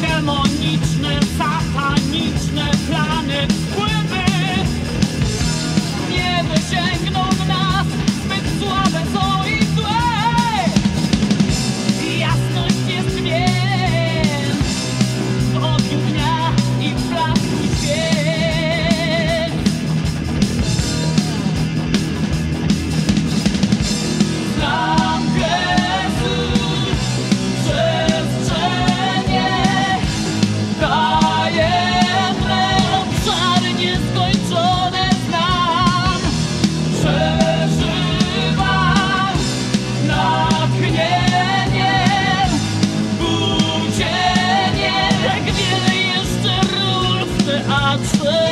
demonicznym Oxford.